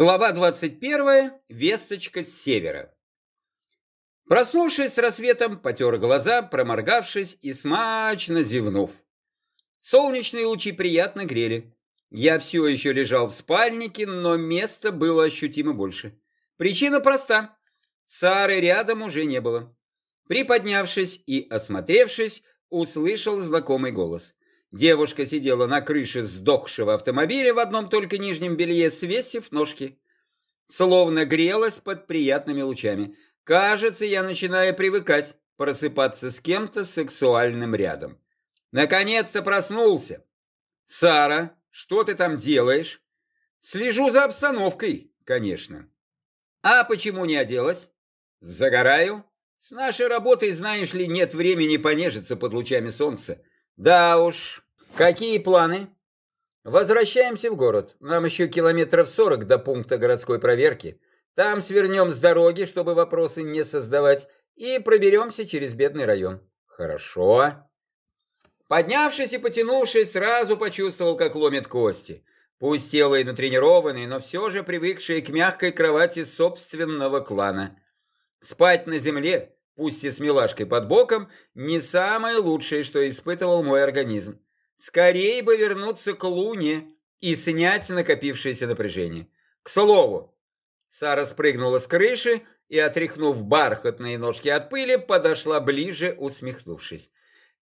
Глава 21. Весточка с севера. Проснувшись с рассветом, потер глаза, проморгавшись и смачно зевнув. Солнечные лучи приятно грели. Я все еще лежал в спальнике, но места было ощутимо больше. Причина проста. Сары рядом уже не было. Приподнявшись и осмотревшись, услышал знакомый голос. Девушка сидела на крыше сдохшего автомобиля в одном только нижнем белье, свесив ножки. Словно грелась под приятными лучами. Кажется, я начинаю привыкать просыпаться с кем-то сексуальным рядом. Наконец-то проснулся. Сара, что ты там делаешь? Слежу за обстановкой, конечно. А почему не оделась? Загораю. С нашей работой, знаешь ли, нет времени понежиться под лучами солнца. Да уж, какие планы? Возвращаемся в город. Нам еще километров сорок до пункта городской проверки. Там свернем с дороги, чтобы вопросы не создавать, и проберемся через бедный район. Хорошо. Поднявшись и потянувшись, сразу почувствовал, как ломит кости. Пусть тело и натренированное, но все же привыкшее к мягкой кровати собственного клана. Спать на земле пусть и с милашкой под боком, не самое лучшее, что испытывал мой организм. Скорее бы вернуться к Луне и снять накопившееся напряжение. К слову, Сара спрыгнула с крыши и, отряхнув бархатные ножки от пыли, подошла ближе, усмехнувшись.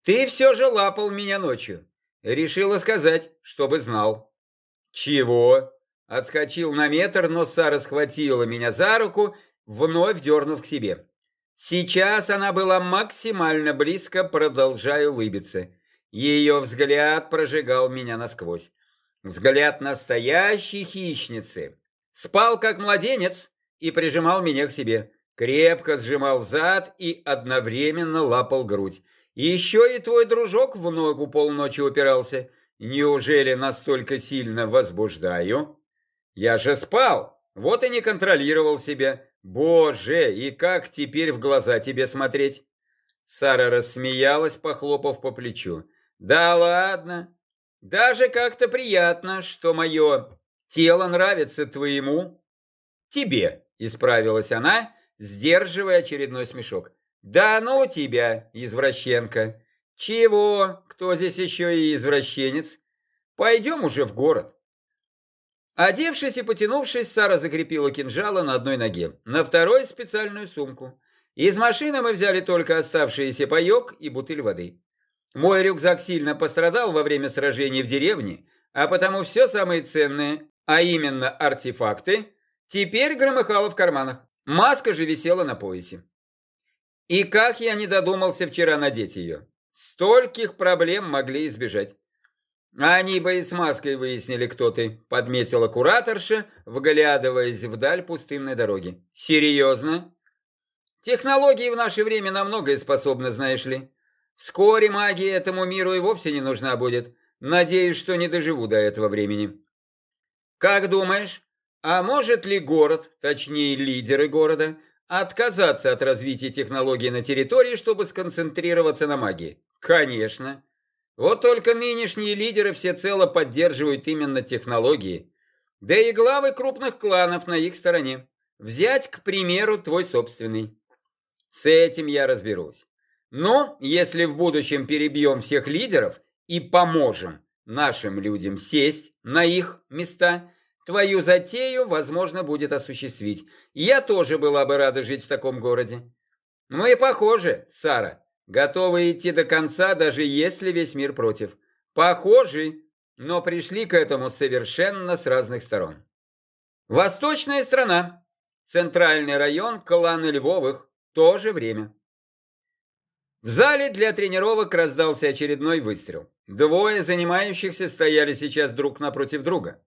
«Ты все же лапал меня ночью. Решила сказать, чтобы знал». «Чего?» Отскочил на метр, но Сара схватила меня за руку, вновь дернув к себе. Сейчас она была максимально близко, продолжая улыбиться. Ее взгляд прожигал меня насквозь. Взгляд настоящей хищницы. Спал как младенец и прижимал меня к себе. Крепко сжимал зад и одновременно лапал грудь. Еще и твой дружок в ногу полночи упирался. Неужели настолько сильно возбуждаю? Я же спал, вот и не контролировал себя. «Боже, и как теперь в глаза тебе смотреть?» Сара рассмеялась, похлопав по плечу. «Да ладно. Даже как-то приятно, что мое тело нравится твоему». «Тебе», — исправилась она, сдерживая очередной смешок. «Да ну тебя, извращенка!» «Чего? Кто здесь еще и извращенец? Пойдем уже в город». Одевшись и потянувшись, Сара закрепила кинжала на одной ноге, на второй специальную сумку. Из машины мы взяли только оставшийся паек и бутыль воды. Мой рюкзак сильно пострадал во время сражений в деревне, а потому все самое ценное, а именно артефакты, теперь громыхало в карманах. Маска же висела на поясе. И как я не додумался вчера надеть ее. Стольких проблем могли избежать. «Они бы и с маской выяснили, кто ты», — подметила кураторша, вглядываясь вдаль пустынной дороги. «Серьезно?» «Технологии в наше время на многое способны, знаешь ли. Вскоре магия этому миру и вовсе не нужна будет. Надеюсь, что не доживу до этого времени». «Как думаешь, а может ли город, точнее лидеры города, отказаться от развития технологий на территории, чтобы сконцентрироваться на магии?» «Конечно». Вот только нынешние лидеры всецело поддерживают именно технологии. Да и главы крупных кланов на их стороне. Взять, к примеру, твой собственный. С этим я разберусь. Но если в будущем перебьем всех лидеров и поможем нашим людям сесть на их места, твою затею возможно будет осуществить. Я тоже была бы рада жить в таком городе. Мы похожи, Сара. Готовы идти до конца, даже если весь мир против. Похожи, но пришли к этому совершенно с разных сторон. Восточная страна. Центральный район клана Львовых. То же время. В зале для тренировок раздался очередной выстрел. Двое занимающихся стояли сейчас друг напротив друга.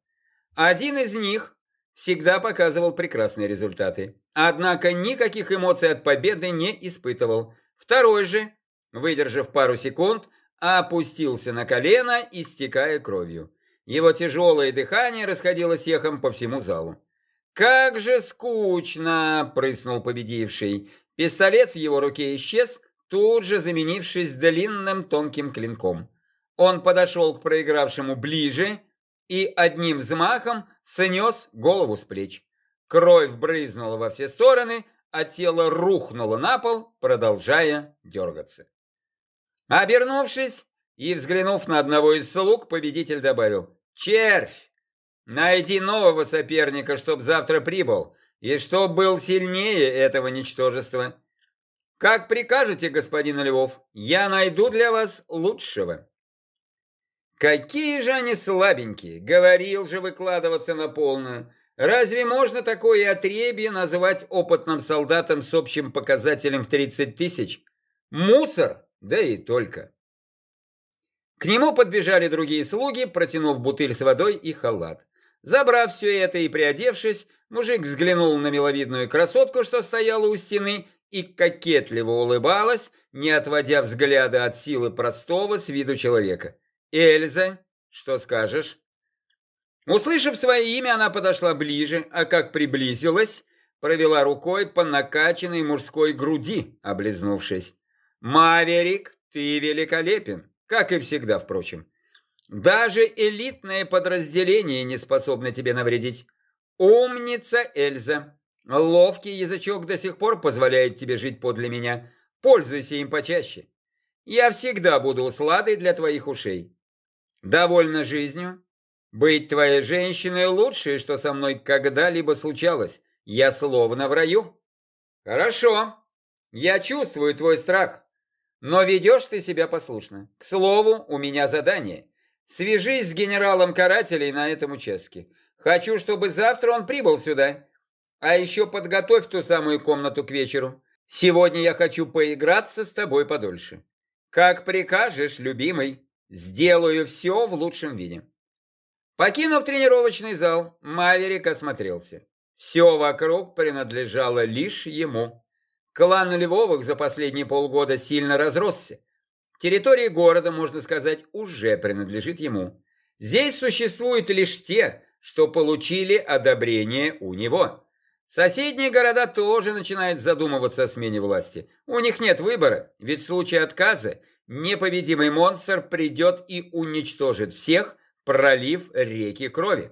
Один из них всегда показывал прекрасные результаты. Однако никаких эмоций от победы не испытывал. Второй же, выдержав пару секунд, опустился на колено, истекая кровью. Его тяжелое дыхание расходилось ехом по всему залу. «Как же скучно!» – прыснул победивший. Пистолет в его руке исчез, тут же заменившись длинным тонким клинком. Он подошел к проигравшему ближе и одним взмахом снес голову с плеч. Кровь брызнула во все стороны, а тело рухнуло на пол, продолжая дергаться. Обернувшись и взглянув на одного из слуг, победитель добавил «Червь! Найди нового соперника, чтоб завтра прибыл, и чтоб был сильнее этого ничтожества. Как прикажете, господин Львов, я найду для вас лучшего». Какие же они слабенькие, говорил же выкладываться на полную. Разве можно такое отребье назвать опытным солдатом с общим показателем в 30 тысяч? Мусор, да и только. К нему подбежали другие слуги, протянув бутыль с водой и халат. Забрав все это и приодевшись, мужик взглянул на миловидную красотку, что стояла у стены, и кокетливо улыбалась, не отводя взгляда от силы простого с виду человека. «Эльза, что скажешь?» Услышав свое имя, она подошла ближе, а как приблизилась, провела рукой по накачанной мужской груди, облизнувшись. «Маверик, ты великолепен, как и всегда, впрочем. Даже элитное подразделение не способно тебе навредить. Умница, Эльза. Ловкий язычок до сих пор позволяет тебе жить подле меня. Пользуйся им почаще. Я всегда буду усладой для твоих ушей. Довольна жизнью? Быть твоей женщиной лучшее, что со мной когда-либо случалось. Я словно в раю. Хорошо. Я чувствую твой страх. Но ведешь ты себя послушно. К слову, у меня задание. Свяжись с генералом карателей на этом участке. Хочу, чтобы завтра он прибыл сюда. А еще подготовь ту самую комнату к вечеру. Сегодня я хочу поиграться с тобой подольше. Как прикажешь, любимый. Сделаю все в лучшем виде. Покинув тренировочный зал, Маверик осмотрелся. Все вокруг принадлежало лишь ему. Клан Львовых за последние полгода сильно разросся. Территория города, можно сказать, уже принадлежит ему. Здесь существуют лишь те, что получили одобрение у него. Соседние города тоже начинают задумываться о смене власти. У них нет выбора, ведь в случае отказа непобедимый монстр придет и уничтожит всех, пролив реки крови.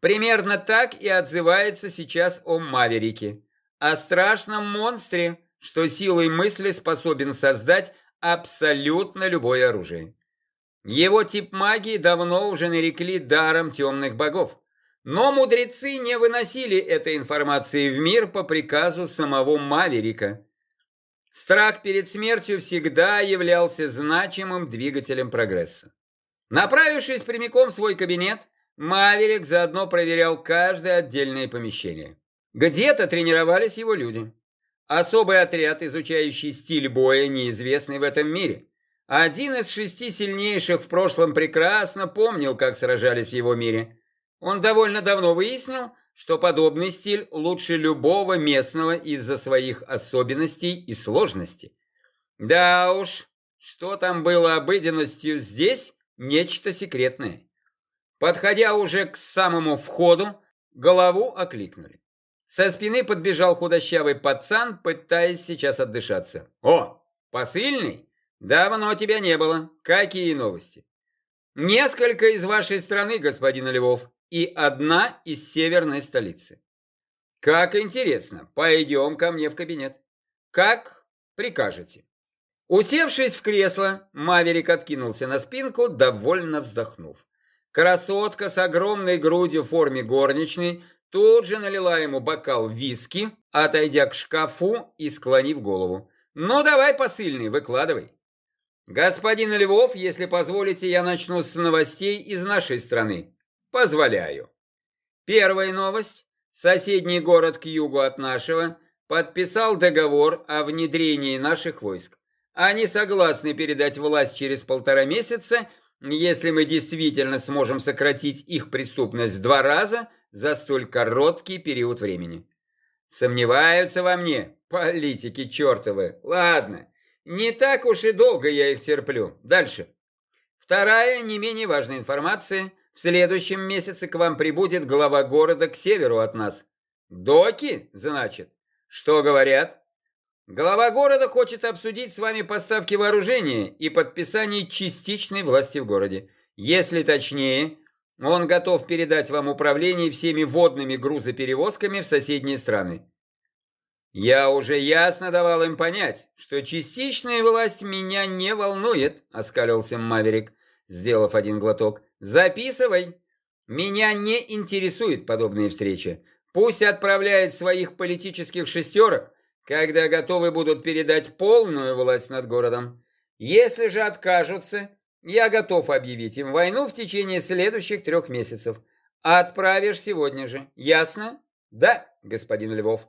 Примерно так и отзывается сейчас о Маверике, о страшном монстре, что силой мысли способен создать абсолютно любое оружие. Его тип магии давно уже нарекли даром темных богов. Но мудрецы не выносили этой информации в мир по приказу самого Маверика. Страх перед смертью всегда являлся значимым двигателем прогресса. Направившись прямиком в свой кабинет, Маверик заодно проверял каждое отдельное помещение. Где-то тренировались его люди. Особый отряд, изучающий стиль боя, неизвестный в этом мире. Один из шести сильнейших в прошлом прекрасно помнил, как сражались в его мире. Он довольно давно выяснил, что подобный стиль лучше любого местного из-за своих особенностей и сложностей. Да уж, что там было обыденностью здесь, нечто секретное. Подходя уже к самому входу, голову окликнули. Со спины подбежал худощавый пацан, пытаясь сейчас отдышаться. «О, посыльный? Давно тебя не было. Какие новости?» «Несколько из вашей страны, господин Львов, и одна из северной столицы». «Как интересно. Пойдем ко мне в кабинет». «Как прикажете». Усевшись в кресло, Маверик откинулся на спинку, довольно вздохнув. Красотка с огромной грудью в форме горничной Тут же налила ему бокал виски, отойдя к шкафу и склонив голову. «Ну, давай, посыльный, выкладывай». «Господин Львов, если позволите, я начну с новостей из нашей страны». «Позволяю». Первая новость. Соседний город к югу от нашего подписал договор о внедрении наших войск. Они согласны передать власть через полтора месяца, если мы действительно сможем сократить их преступность в два раза – за столь короткий период времени. Сомневаются во мне, политики чертовы. Ладно, не так уж и долго я их терплю. Дальше. Вторая, не менее важная информация. В следующем месяце к вам прибудет глава города к северу от нас. Доки, значит? Что говорят? Глава города хочет обсудить с вами поставки вооружения и подписание частичной власти в городе. Если точнее, Он готов передать вам управление всеми водными грузоперевозками в соседние страны. Я уже ясно давал им понять, что частичная власть меня не волнует, оскалился Маверик, сделав один глоток. Записывай. Меня не интересует подобные встречи. Пусть отправляет своих политических шестерок, когда готовы будут передать полную власть над городом. Если же откажутся, я готов объявить им войну в течение следующих трех месяцев. Отправишь сегодня же. Ясно? Да, господин Львов.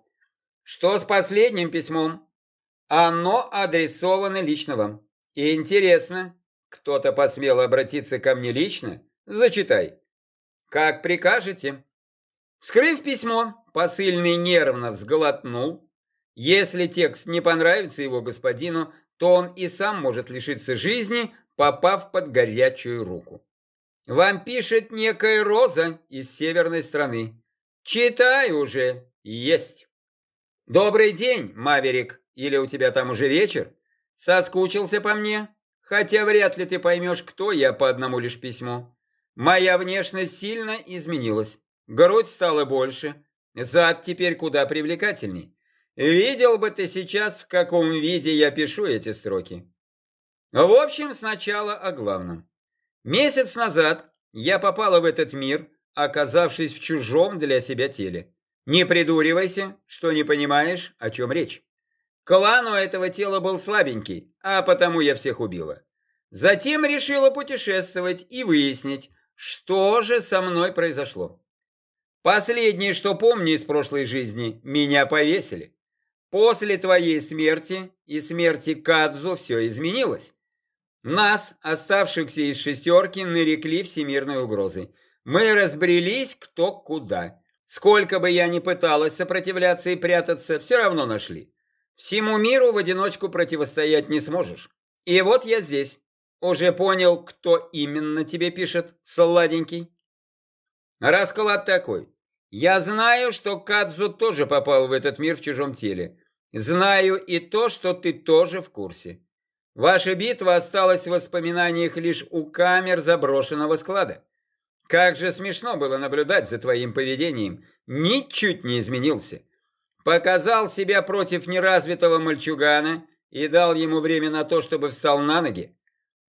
Что с последним письмом? Оно адресовано лично вам. Интересно, кто-то посмел обратиться ко мне лично? Зачитай. Как прикажете. Скрыв письмо, посыльный нервно взглотнул. Если текст не понравится его господину, то он и сам может лишиться жизни, попав под горячую руку. Вам пишет некая Роза из северной страны. Читай уже, есть. Добрый день, Маверик, или у тебя там уже вечер? Соскучился по мне? Хотя вряд ли ты поймешь, кто я по одному лишь письму. Моя внешность сильно изменилась. Грудь стала больше, зад теперь куда привлекательней. Видел бы ты сейчас, в каком виде я пишу эти строки. В общем, сначала о главном. Месяц назад я попала в этот мир, оказавшись в чужом для себя теле. Не придуривайся, что не понимаешь, о чем речь. Клан у этого тела был слабенький, а потому я всех убила. Затем решила путешествовать и выяснить, что же со мной произошло. Последнее, что помню из прошлой жизни, меня повесили. После твоей смерти и смерти Кадзу все изменилось. Нас, оставшихся из шестерки, нарекли всемирной угрозой. Мы разбрелись кто куда. Сколько бы я ни пыталась сопротивляться и прятаться, все равно нашли. Всему миру в одиночку противостоять не сможешь. И вот я здесь. Уже понял, кто именно тебе пишет, сладенький? Расклад такой. Я знаю, что Кадзу тоже попал в этот мир в чужом теле. Знаю и то, что ты тоже в курсе. Ваша битва осталась в воспоминаниях лишь у камер заброшенного склада. Как же смешно было наблюдать за твоим поведением. Ничуть не изменился. Показал себя против неразвитого мальчугана и дал ему время на то, чтобы встал на ноги.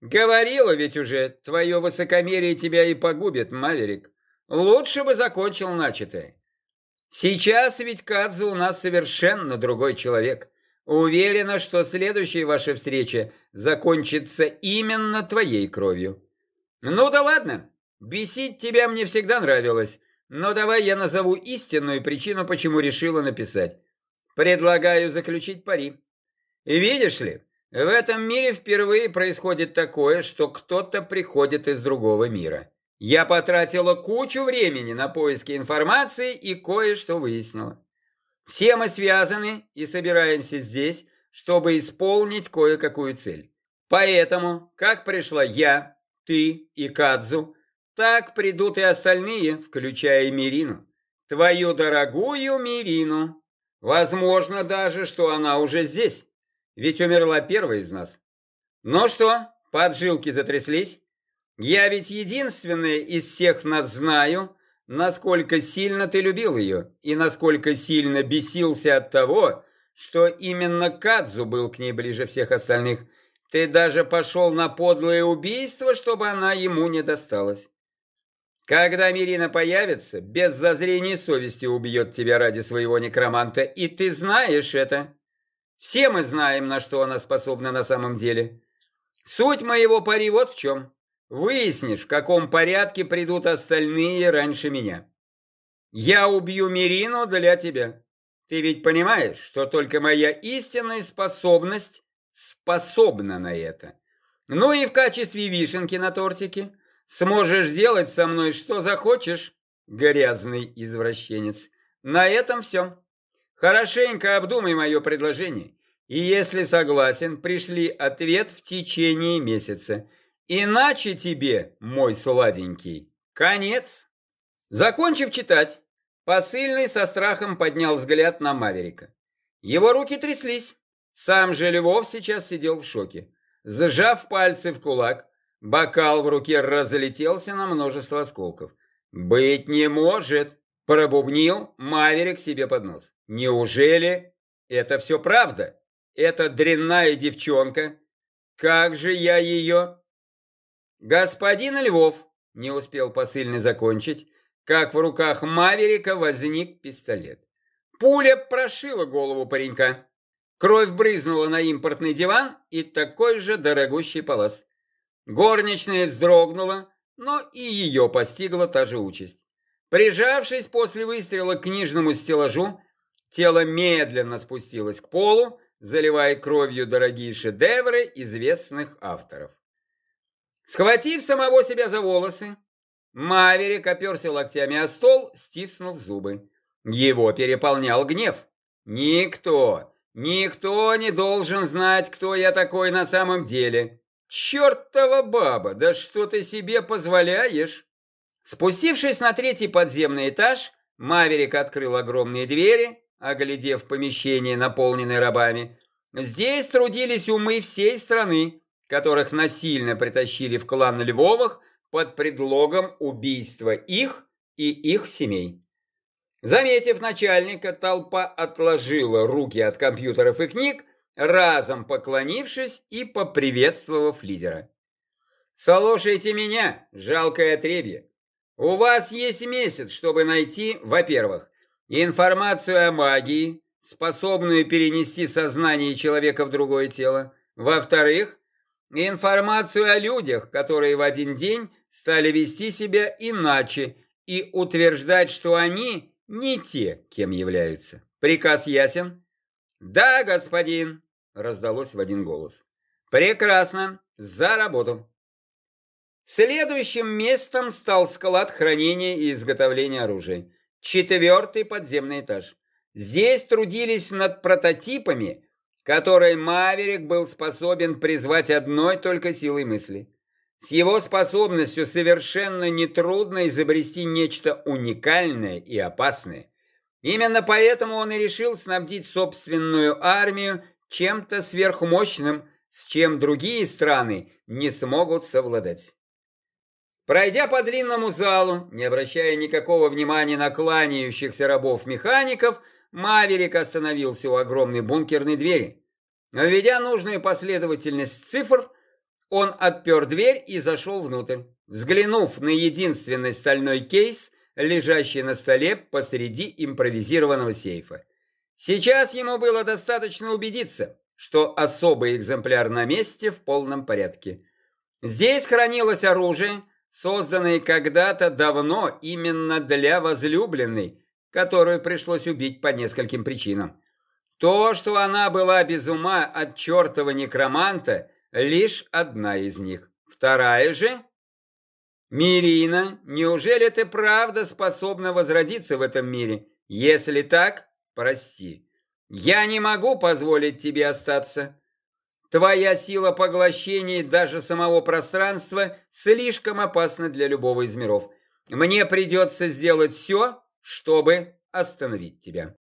Говорила ведь уже, твое высокомерие тебя и погубит, Маверик. Лучше бы закончил начатое. Сейчас ведь Кадзу у нас совершенно другой человек. Уверена, что следующая ваша встреча закончится именно твоей кровью. Ну да ладно, бесить тебя мне всегда нравилось, но давай я назову истинную причину, почему решила написать. Предлагаю заключить пари. И видишь ли, в этом мире впервые происходит такое, что кто-то приходит из другого мира. Я потратила кучу времени на поиски информации и кое-что выяснила. Все мы связаны и собираемся здесь, чтобы исполнить кое-какую цель. Поэтому, как пришла я, ты и Кадзу, так придут и остальные, включая Мирину. Твою дорогую Мирину. Возможно даже, что она уже здесь, ведь умерла первая из нас. Ну что, поджилки затряслись? Я ведь единственная из всех нас знаю, насколько сильно ты любил ее и насколько сильно бесился от того, что именно Кадзу был к ней ближе всех остальных. Ты даже пошел на подлое убийство, чтобы она ему не досталась. Когда Мирина появится, без зазрения совести убьет тебя ради своего некроманта, и ты знаешь это. Все мы знаем, на что она способна на самом деле. Суть моего пари вот в чем. Выяснишь, в каком порядке придут остальные раньше меня. Я убью Мирину для тебя. Ты ведь понимаешь, что только моя истинная способность способна на это. Ну и в качестве вишенки на тортике сможешь делать со мной что захочешь, грязный извращенец. На этом все. Хорошенько обдумай мое предложение. И если согласен, пришли ответ в течение месяца. Иначе тебе, мой сладенький, конец. Закончив читать, посыльный со страхом поднял взгляд на Маверика. Его руки тряслись. Сам же Львов сейчас сидел в шоке. Сжав пальцы в кулак, Бокал в руке разлетелся на множество осколков. «Быть не может!» – пробубнил Маверик себе под нос. «Неужели это все правда? Это дрянная девчонка? Как же я ее...» «Господин Львов!» – не успел посыльный закончить, как в руках Маверика возник пистолет. Пуля прошила голову паренька. Кровь брызнула на импортный диван и такой же дорогущий палас. Горничная вздрогнула, но и ее постигла та же участь. Прижавшись после выстрела к книжному стеллажу, тело медленно спустилось к полу, заливая кровью дорогие шедевры известных авторов. Схватив самого себя за волосы, Маверик оперся локтями о стол, стиснув зубы. Его переполнял гнев. Никто, никто не должен знать, кто я такой на самом деле. Чертова баба, да что ты себе позволяешь? Спустившись на третий подземный этаж, Маверик открыл огромные двери, оглядев помещение, наполненное рабами. Здесь трудились умы всей страны, которых насильно притащили в клан Львовых под предлогом убийства их и их семей. Заметив начальника, толпа отложила руки от компьютеров и книг, разом поклонившись и поприветствовав лидера. «Слушайте меня, жалкое отребье. У вас есть месяц, чтобы найти, во-первых, информацию о магии, способную перенести сознание человека в другое тело, во-вторых, информацию о людях, которые в один день стали вести себя иначе и утверждать, что они не те, кем являются. Приказ ясен? Да, господин, раздалось в один голос. Прекрасно, за работу. Следующим местом стал склад хранения и изготовления оружия. Четвертый подземный этаж. Здесь трудились над прототипами, которые Маверик был способен призвать одной только силой мысли. С его способностью совершенно нетрудно изобрести нечто уникальное и опасное. Именно поэтому он и решил снабдить собственную армию чем-то сверхмощным, с чем другие страны не смогут совладать. Пройдя по длинному залу, не обращая никакого внимания на кланяющихся рабов-механиков, Маверик остановился у огромной бункерной двери. Введя нужную последовательность цифр, он отпер дверь и зашел внутрь, взглянув на единственный стальной кейс, лежащий на столе посреди импровизированного сейфа. Сейчас ему было достаточно убедиться, что особый экземпляр на месте в полном порядке. Здесь хранилось оружие, созданное когда-то давно именно для возлюбленной, которую пришлось убить по нескольким причинам. То, что она была без ума от чертова некроманта, Лишь одна из них. Вторая же... Мирина, неужели ты правда способна возродиться в этом мире? Если так, прости. Я не могу позволить тебе остаться. Твоя сила поглощения даже самого пространства слишком опасна для любого из миров. Мне придется сделать все, чтобы остановить тебя.